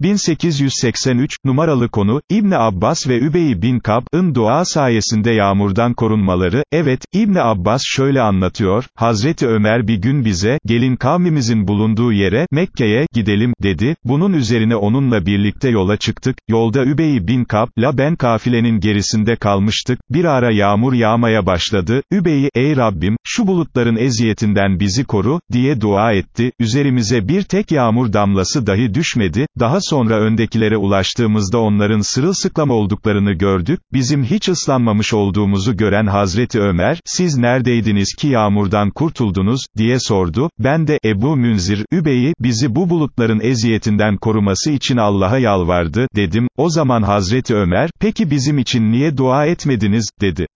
1883, numaralı konu, İbni Abbas ve Übey bin Kab'ın dua sayesinde yağmurdan korunmaları, evet, İbni Abbas şöyle anlatıyor, Hazreti Ömer bir gün bize, gelin kavmimizin bulunduğu yere, Mekke'ye, gidelim, dedi, bunun üzerine onunla birlikte yola çıktık, yolda Übey bin Kab'la ben kafilenin gerisinde kalmıştık, bir ara yağmur yağmaya başladı, Übey'i, ey Rabbim, şu bulutların eziyetinden bizi koru, diye dua etti, üzerimize bir tek yağmur damlası dahi düşmedi, daha sonra öndekilere ulaştığımızda onların sırılsıklam olduklarını gördük, bizim hiç ıslanmamış olduğumuzu gören Hazreti Ömer, siz neredeydiniz ki yağmurdan kurtuldunuz, diye sordu, ben de, Ebu Münzir, Übey'i, bizi bu bulutların eziyetinden koruması için Allah'a yalvardı, dedim, o zaman Hazreti Ömer, peki bizim için niye dua etmediniz, dedi.